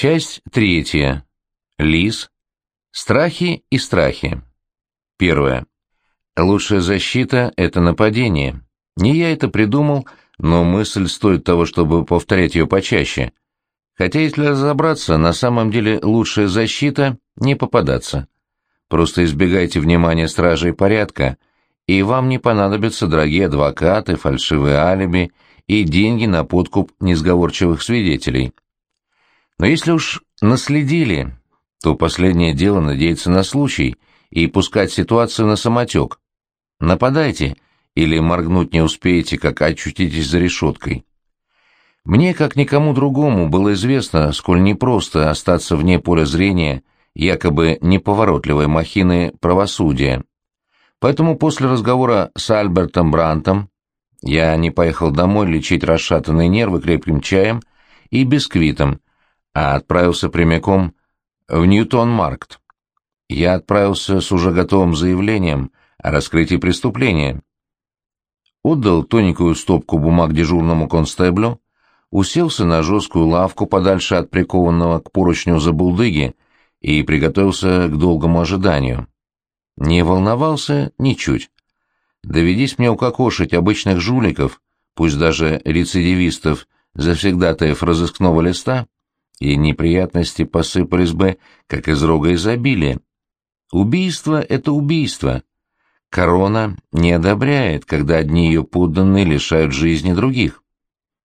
Часть третья. Лис. Страхи и страхи. Первое. Лучшая защита — это нападение. Не я это придумал, но мысль стоит того, чтобы повторять ее почаще. Хотя, если разобраться, на самом деле лучшая защита — не попадаться. Просто избегайте внимания стражей порядка, и вам не понадобятся дорогие адвокаты, фальшивые алиби и деньги на подкуп несговорчивых свидетелей. Но если уж наследили, то последнее дело надеяться на случай и пускать ситуацию на самотек. Нападайте, или моргнуть не успеете, как очутитесь за решеткой. Мне, как никому другому, было известно, сколь непросто остаться вне поля зрения якобы неповоротливой махины правосудия. Поэтому после разговора с Альбертом Брантом я не поехал домой лечить расшатанные нервы крепким чаем и бисквитом, а отправился прямиком в Ньютон-Маркт. Я отправился с уже готовым заявлением о раскрытии преступления. Отдал тоненькую стопку бумаг дежурному констеблю, уселся на жесткую лавку подальше от прикованного к поручню забулдыги и приготовился к долгому ожиданию. Не волновался ничуть. Доведись мне укокошить обычных жуликов, пусть даже рецидивистов, завсегдатаев разыскного листа, и неприятности посыпались бы, как из рога изобилия. Убийство — это убийство. Корона не одобряет, когда одни ее подданные лишают жизни других.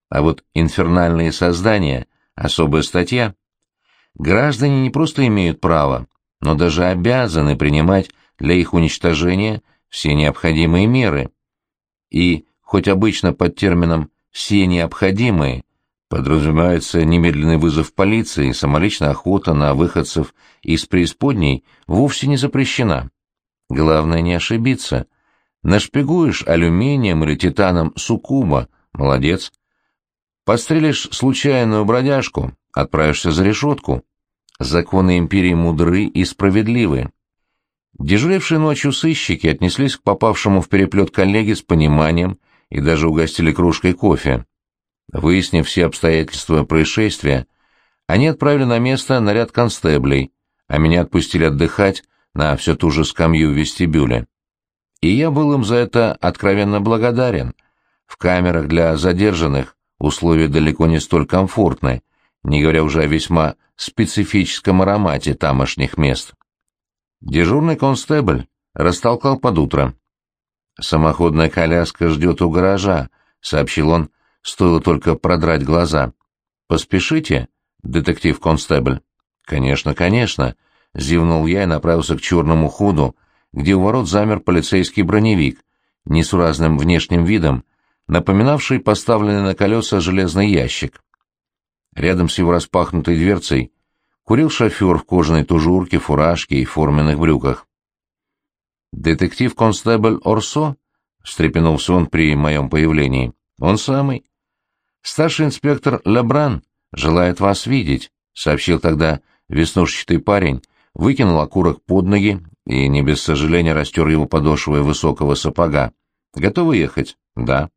А вот инфернальные создания — особая статья. Граждане не просто имеют право, но даже обязаны принимать для их уничтожения все необходимые меры. И, хоть обычно под термином «все необходимые», Подразумевается немедленный вызов полиции, самоличная охота на выходцев из преисподней вовсе не запрещена. Главное не ошибиться. Нашпигуешь алюминием или титаном суккуба — молодец. Подстрелишь случайную бродяжку — отправишься за решетку. Законы империи мудры и справедливы. Дежурившие ночью сыщики отнеслись к попавшему в переплет коллеге с пониманием и даже угостили кружкой кофе. Выяснив все обстоятельства происшествия, они отправили на место наряд констеблей, а меня отпустили отдыхать на все ту же скамью в вестибюле. И я был им за это откровенно благодарен. В камерах для задержанных условия далеко не столь комфортны, не говоря уже о весьма специфическом аромате тамошних мест. Дежурный констебль растолкал под утро. «Самоходная коляска ждет у гаража», — сообщил он, стоило только продрать глаза. «Поспешите, детектив-констебль». «Конечно, конечно», — зевнул я и направился к черному ходу, где у ворот замер полицейский броневик, несуразным внешним видом, напоминавший поставленный на колеса железный ящик. Рядом с его распахнутой дверцей курил шофер в кожаной тужурке, фуражке и форменных брюках. «Детектив-констебль Орсо?» — встрепенулся он при моем появлении. «Он самый. «Старший инспектор Лебран желает вас видеть», — сообщил тогда веснушчатый парень, выкинул окурок под ноги и не без сожаления растер его подошвой высокого сапога. «Готовы ехать?» «Да».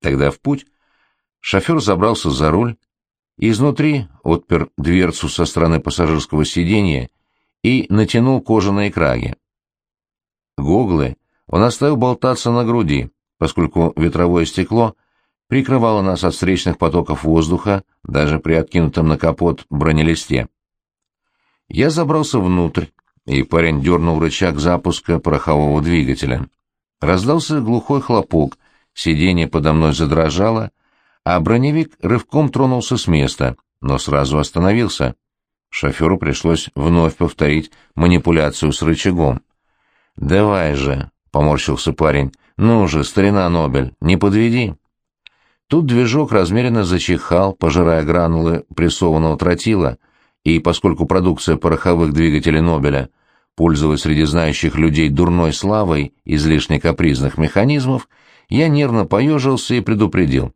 «Тогда в путь». Шофер забрался за руль, и изнутри отпер дверцу со стороны пассажирского сиденья и натянул кожаные краги. Гоглы он оставил болтаться на груди, поскольку ветровое стекло прикрывала нас от встречных потоков воздуха даже при откинутом на капот бронелисте. Я забрался внутрь, и парень дернул рычаг запуска порохового двигателя. Раздался глухой хлопок, сиденье подо мной задрожало, а броневик рывком тронулся с места, но сразу остановился. Шоферу пришлось вновь повторить манипуляцию с рычагом. «Давай же», — поморщился парень, — «ну же, старина Нобель, не подведи». Тут движок размеренно зачихал, пожирая гранулы прессованного тротила, и поскольку продукция пороховых двигателей Нобеля пользовалась среди знающих людей дурной славой излишне капризных механизмов, я нервно поежился и предупредил.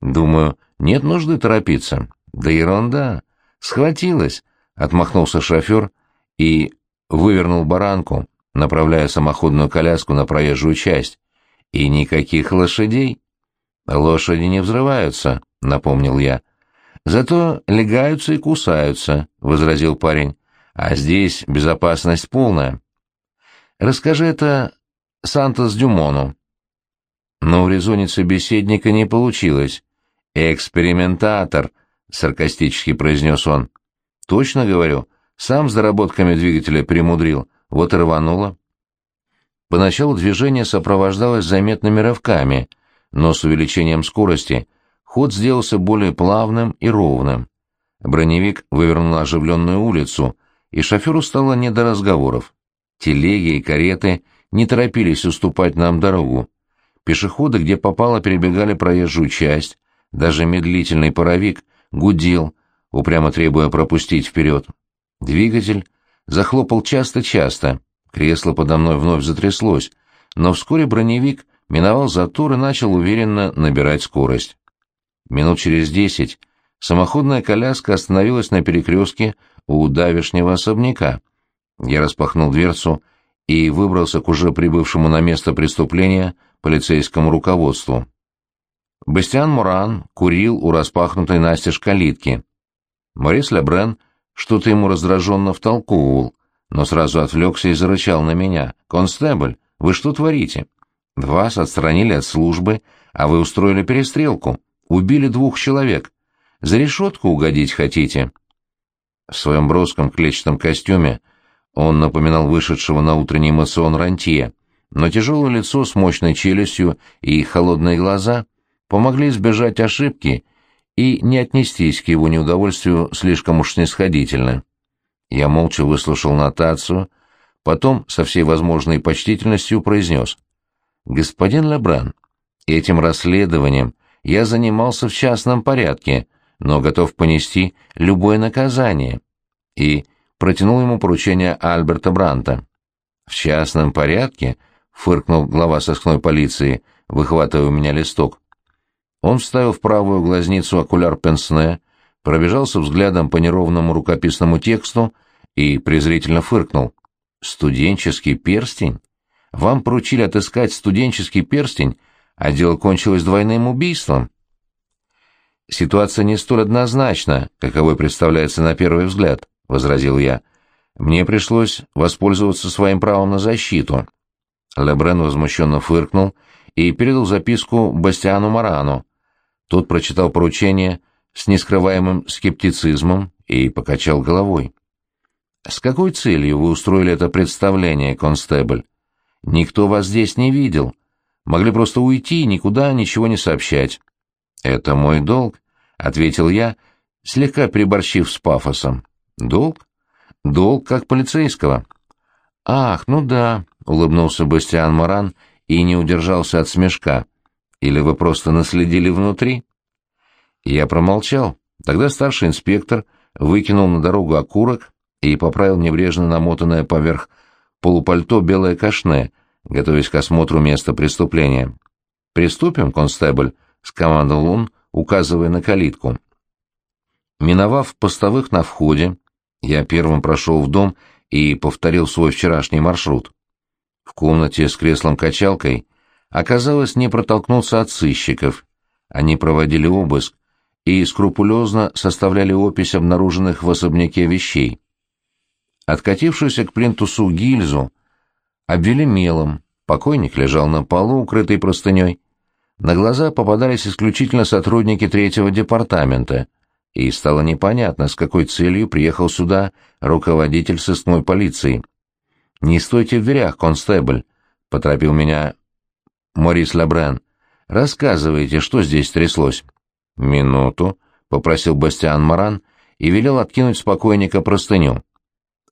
Думаю, нет нужды торопиться. Да ерунда. Схватилась, — отмахнулся шофер и вывернул баранку, направляя самоходную коляску на проезжую часть. И никаких лошадей. «Лошади не взрываются», — напомнил я. Зато легаются и кусаются, — возразил парень. А здесь безопасность полная. Расскажи это Сантос Дюмону. Но урезонить собеседника не получилось. «Экспериментатор», — саркастически произнес он. «Точно говорю, сам с доработками двигателя примудрил, вот и рвануло». Поначалу движение сопровождалось заметными рывками, но с увеличением скорости ход сделался более плавным и ровным. Броневик вывернул оживленную улицу, и шоферу стало не до разговоров. Телеги и кареты не торопились уступать нам дорогу. Пешеходы, где попало, перебегали проезжую часть, даже медлительный паровик гудел, упрямо требуя пропустить вперед. Двигатель захлопал часто-часто, кресло подо мной вновь затряслось, но вскоре броневик миновал затор и начал уверенно набирать скорость. Минут через десять самоходная коляска остановилась на перекрестке у давешнего особняка. Я распахнул дверцу и выбрался к уже прибывшему на место преступления полицейскому руководству. Бастиан Муран курил у распахнутой настежь калитки. Морис Лебрен что-то ему раздраженно втолковывал, но сразу отвлекся и зарычал на меня. «Констебль, вы что творите? Вас отстранили от службы, а вы устроили перестрелку, убили двух человек. За решетку угодить хотите?» В своем броском клетчатом костюме он напоминал вышедшего на утренний масон рантье, но тяжелое лицо с мощной челюстью и холодные глаза помогли избежать ошибки и не отнестись к его неудовольствию слишком уж снисходительно. Я молча выслушал нотацию, потом со всей возможной почтительностью произнес. «Господин Лебран, этим расследованием я занимался в частном порядке, но готов понести любое наказание». И протянул ему поручение Альберта Бранта. «В частном порядке?» — фыркнул глава сыскной полиции, выхватывая у меня листок. Он вставил в правую глазницу окуляр пенсне, пробежался взглядом по неровному рукописному тексту и презрительно фыркнул. «Студенческий перстень? Вам поручили отыскать студенческий перстень, а дело кончилось двойным убийством?» «Ситуация не столь однозначна, каковой представляется на первый взгляд», — возразил я. «Мне пришлось воспользоваться своим правом на защиту». Лебрен возмущенно фыркнул и передал записку Бастиану Марану. Тот прочитал поручение с нескрываемым скептицизмом и покачал головой. «С какой целью вы устроили это представление, констебль? Никто вас здесь не видел. Могли просто уйти и никуда ничего не сообщать». «Это мой долг», — ответил я, слегка приборщив с пафосом. «Долг? Долг как полицейского». «Ах, ну да», — улыбнулся Бастиан Маран и не удержался от смешка. «Или вы просто наследили внутри?» Я промолчал. Тогда старший инспектор выкинул на дорогу окурок и поправил небрежно намотанное поверх полупальто белое кашне, готовясь к осмотру места преступления. «Приступим, констебль», — скомандовал он, указывая на калитку. Миновав постовых на входе, я первым прошел в дом и повторил свой вчерашний маршрут. В комнате с креслом-качалкой оказалось не протолкнуться от сыщиков. Они проводили обыск и скрупулезно составляли опись обнаруженных в особняке вещей. Откатившуюся к плинтусу гильзу обвели мелом, покойник лежал на полу, укрытый простыней. На глаза попадались исключительно сотрудники третьего департамента, и стало непонятно, с какой целью приехал сюда руководитель сыскной полиции. «Не стойте в дверях, констебль», — поторопил меня Морис Лабрен. «Рассказывайте, что здесь тряслось». «Минуту», — попросил Бастиан Маран и велел откинуть с покойника простыню.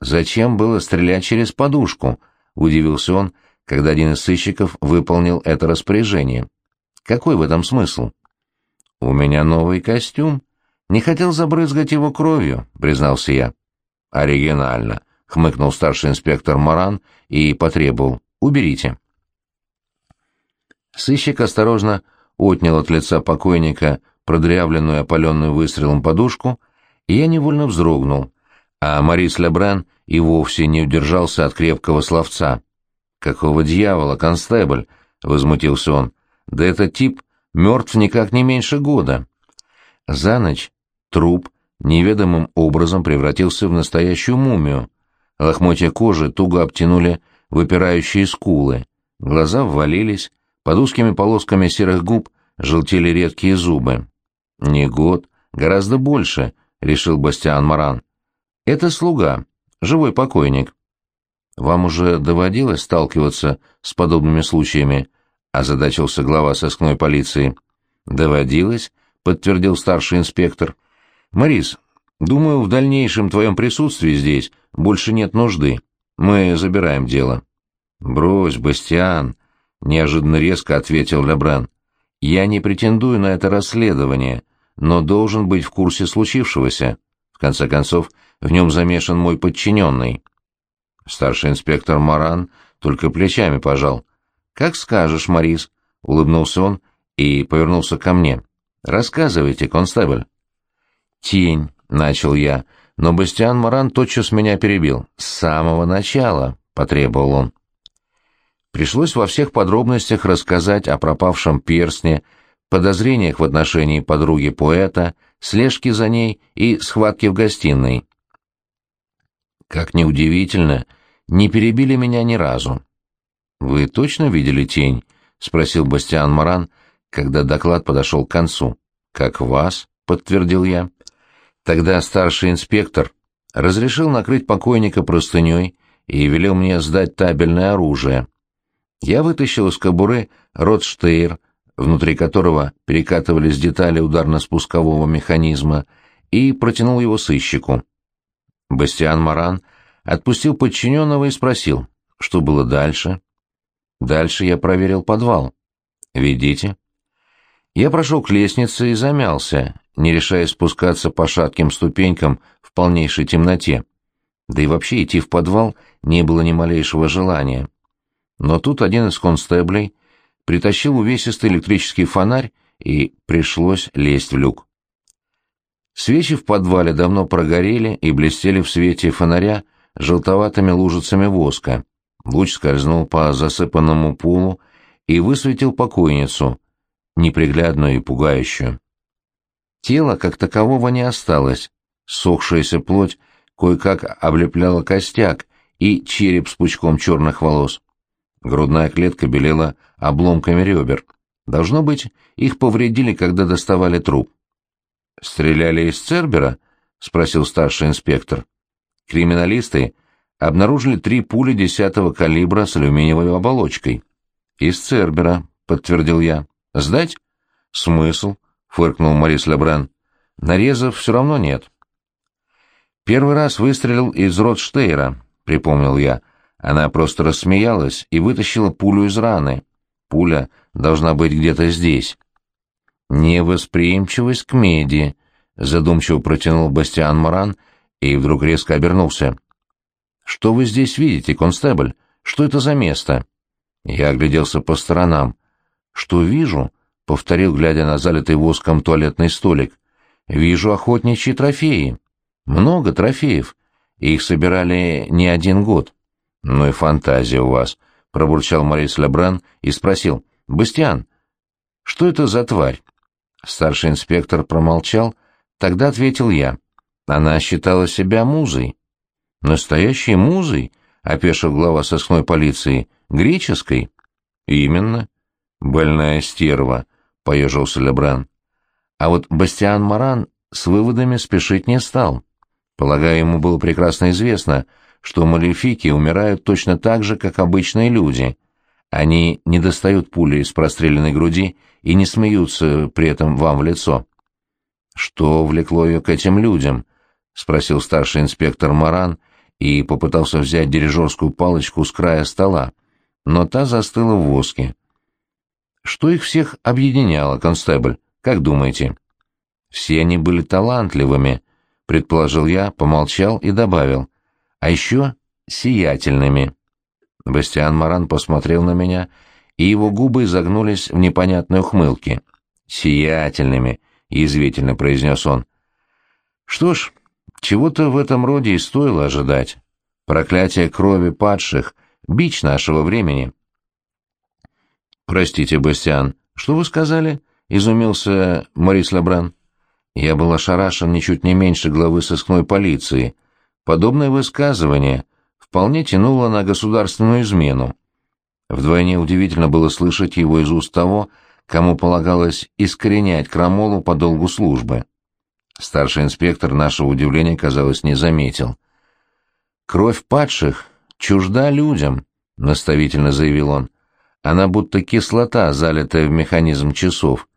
«Зачем было стрелять через подушку?» — удивился он, когда один из сыщиков выполнил это распоряжение. «Какой в этом смысл?» «У меня новый костюм. Не хотел забрызгать его кровью», — признался я. «Оригинально», — хмыкнул старший инспектор Маран и потребовал. «Уберите». Сыщик осторожно отнял от лица покойника продрявленную опаленную выстрелом подушку, и я невольно вздрогнул, а Марис Лебран и вовсе не удержался от крепкого словца. «Какого дьявола, констебль?» — возмутился он. «Да этот тип мертв никак не меньше года». За ночь Труп неведомым образом превратился в настоящую мумию. Лохмотья кожи туго обтянули выпирающие скулы, глаза ввалились, под узкими полосками серых губ желтели редкие зубы. «Не год, гораздо больше», — решил Бастиан Маран. «Это слуга, живой покойник». «Вам уже доводилось сталкиваться с подобными случаями?» — озадачился глава сыскной полиции. «Доводилось», — подтвердил старший инспектор. «Морис, думаю, в дальнейшем твоем присутствии здесь больше нет нужды. Мы забираем дело». «Брось, Бастиан», — неожиданно резко ответил Лебран. «Я не претендую на это расследование, но должен быть в курсе случившегося. В конце концов, в нем замешан мой подчиненный». Старший инспектор Маран только плечами пожал. «Как скажешь, Морис», — улыбнулся он и повернулся ко мне. «Рассказывайте, констебль». «Тень», — начал я, но Бастиан Маран тотчас меня перебил. «С самого начала», — потребовал он. Пришлось во всех подробностях рассказать о пропавшем перстне, подозрениях в отношении подруги поэта, слежке за ней и схватке в гостиной. Как ни удивительно, не перебили меня ни разу. «Вы точно видели тень?» — спросил Бастиан Маран, когда доклад подошел к концу. «Как вас?» — подтвердил я. Тогда старший инспектор разрешил накрыть покойника простыней и велел мне сдать табельное оружие. Я вытащил из кобуры ротштейр, внутри которого перекатывались детали ударно-спускового механизма, и протянул его сыщику. Бастиан Маран отпустил подчиненного и спросил, что было дальше. Дальше я проверил подвал. «Ведите». Я прошел к лестнице и замялся, не решаясь спускаться по шатким ступенькам в полнейшей темноте. Да и вообще идти в подвал не было ни малейшего желания. Но тут один из констеблей притащил увесистый электрический фонарь, и пришлось лезть в люк. Свечи в подвале давно прогорели и блестели в свете фонаря желтоватыми лужицами воска. Луч скользнул по засыпанному полу и высветил покойницу, неприглядную и пугающую. Тела как такового не осталось, сохшаяся плоть кое-как облепляла костяк и череп с пучком черных волос. Грудная клетка белела обломками ребер. Должно быть, их повредили, когда доставали труп. «Стреляли из Цербера?» — спросил старший инспектор. Криминалисты обнаружили три пули десятого калибра с алюминиевой оболочкой. «Из Цербера», — подтвердил я. «Сдать?» «Смысл?» — фыркнул Морис Лебран. «Нарезов все равно нет». «Первый раз выстрелил из Ротштейра», — припомнил я. Она просто рассмеялась и вытащила пулю из раны. Пуля должна быть где-то здесь. «Невосприимчивость к меди», — задумчиво протянул Бастиан Моран и вдруг резко обернулся. «Что вы здесь видите, констебль? Что это за место?» Я огляделся по сторонам. «Что вижу?» — повторил, глядя на залитый воском туалетный столик. «Вижу охотничьи трофеи. Много трофеев. Их собирали не один год». «Ну и фантазия у вас», — пробурчал Морис Лебран и спросил. «Бастиан, что это за тварь?» Старший инспектор промолчал, тогда ответил я. Она считала себя музой. Настоящей музой? опешил глава сыскной полиции. Греческой? Именно. Больная стерва, поежился Лебран. А вот Бастиан Маран с выводами спешить не стал. Полагаю, ему было прекрасно известно, что малефики умирают точно так же, как обычные люди. Они не достают пули из простреленной груди и не смеются при этом вам в лицо. Что влекло ее к этим людям? — спросил старший инспектор Маран и попытался взять дирижерскую палочку с края стола, но та застыла в воске. «Что их всех объединяло, констебль, как думаете?» «Все они были талантливыми», — предположил я, помолчал и добавил. «А еще сиятельными». Бастиан Маран посмотрел на меня, и его губы загнулись в непонятной ухмылке. «Сиятельными», — язвительно произнес он. «Что ж, чего-то в этом роде и стоило ожидать. Проклятие крови падших — бич нашего времени. «Простите, Бастиан, что вы сказали?» — изумился Морис Лебран. Я был ошарашен ничуть не меньше главы сыскной полиции. Подобное высказывание вполне тянуло на государственную измену. Вдвойне удивительно было слышать его из уст того, кому полагалось искоренять крамолу по долгу службы. Старший инспектор нашего удивления, казалось, не заметил. «Кровь падших чужда людям», — наставительно заявил он. «Она будто кислота, залитая в механизм часов.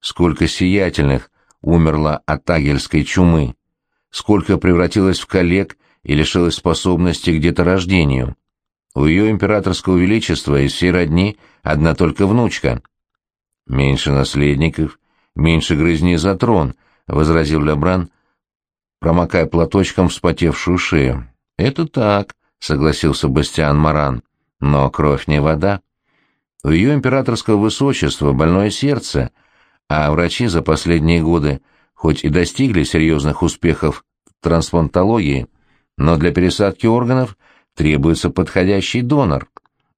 Сколько сиятельных умерло от агельской чумы, сколько превратилось в коллег и лишилось способности к деторождению. У ее императорского величества из всей родни одна только внучка. Меньше наследников, меньше грызни за трон, — возразил Лебран, промокая платочком вспотевшую шею. — Это так, — согласился Бастиан Маран, — но кровь не вода. У ее императорского высочества больное сердце, а врачи за последние годы хоть и достигли серьезных успехов в трансплантологии, но для пересадки органов требуется подходящий донор.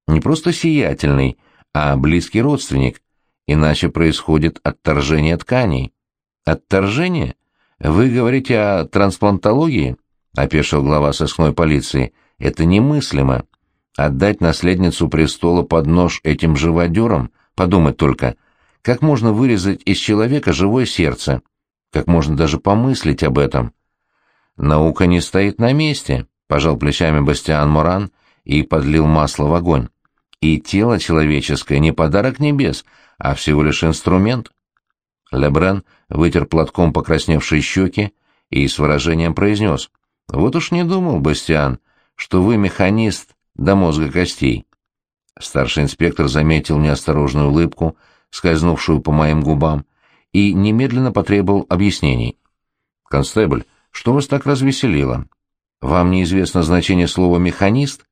Не просто сиятельный, а близкий родственник, иначе происходит отторжение тканей. Отторжение? Вы говорите о трансплантологии? Опешил глава сыскной полиции. Это немыслимо. Отдать наследницу престола под нож этим живодерам? Подумать только. Как можно вырезать из человека живое сердце? Как можно даже помыслить об этом? Наука не стоит на месте, пожал плечами Бастиан Моран и подлил масло в огонь. И тело человеческое не подарок небес, а всего лишь инструмент. Лебрен вытер платком покрасневшие щеки и с выражением произнес. «Вот уж не думал, Бастиан, что вы механист до мозга костей». Старший инспектор заметил неосторожную улыбку, скользнувшую по моим губам, и немедленно потребовал объяснений. «Констебль, что вас так развеселило? Вам неизвестно значение слова «механист»?»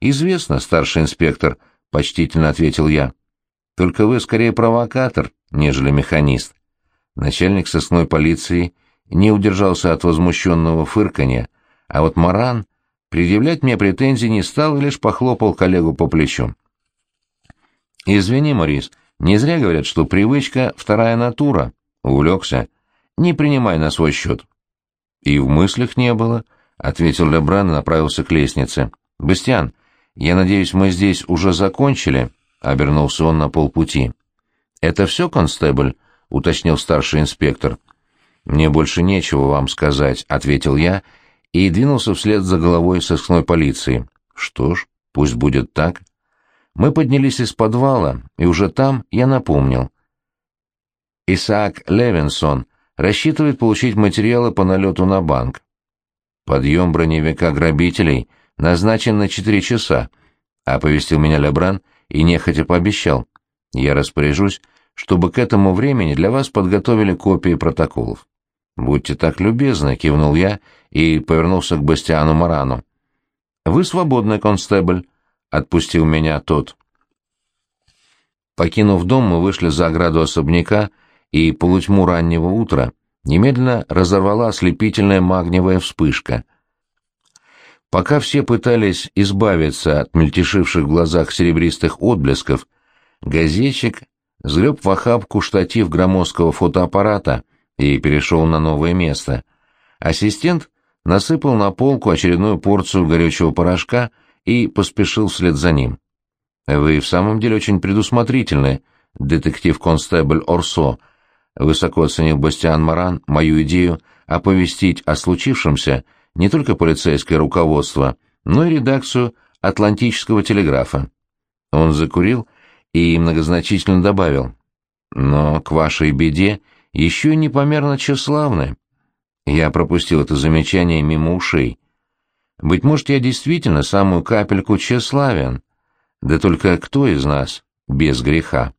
«Известно, старший инспектор», — почтительно ответил я. «Только вы скорее провокатор, нежели механист». Начальник сосной полиции не удержался от возмущенного фырканья, а вот Маран предъявлять мне претензий не стал и лишь похлопал коллегу по плечу. «Извини, Морис, не зря говорят, что привычка — вторая натура. Увлекся. Не принимай на свой счет». «И в мыслях не было», — ответил Лебран и направился к лестнице. «Бастиан, я надеюсь, мы здесь уже закончили?» — обернулся он на полпути. «Это все, констебль?» — уточнил старший инспектор. «Мне больше нечего вам сказать», — ответил я и двинулся вслед за головой сыскной полиции. «Что ж, пусть будет так». Мы поднялись из подвала, и уже там я напомнил. Исаак Левинсон рассчитывает получить материалы по налету на банк. Подъем броневика-грабителей назначен на четыре часа, оповестил меня Лебран и нехотя пообещал. Я распоряжусь, чтобы к этому времени для вас подготовили копии протоколов. «Будьте так любезны», — кивнул я и повернулся к Бастиану Марану. «Вы свободны, констебль», — отпустил меня тот. Покинув дом, мы вышли за ограду особняка, и полутьму раннего утра немедленно разорвала ослепительная магниевая вспышка. Пока все пытались избавиться от мельтешивших в глазах серебристых отблесков, газетчик сгреб в охапку штатив громоздкого фотоаппарата и перешел на новое место. Ассистент насыпал на полку очередную порцию горючего порошка и поспешил вслед за ним. «Вы в самом деле очень предусмотрительны, детектив-констебль Орсо», высоко оценил Бастиан Маран мою идею оповестить о случившемся не только полицейское руководство, но и редакцию Атлантического телеграфа. Он закурил и многозначительно добавил, «Но к вашей беде еще непомерно тщеславны». Я пропустил это замечание мимо ушей. Быть может, я действительно самую капельку тщеславен, да только кто из нас без греха?